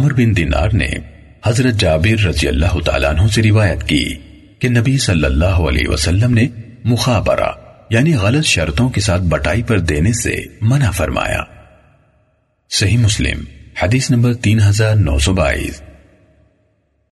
عمر بن دینار نے حضرت جابر رضی اللہ تعالیٰ عنہ سے روایت کی کہ نبی صلی اللہ علیہ وسلم نے مخابرہ یعنی غلط شرطوں کے ساتھ بٹائی پر دینے سے منع فرمایا۔ صحیح مسلم، حدیث نمبر تین ہزار نو سو بائیس۔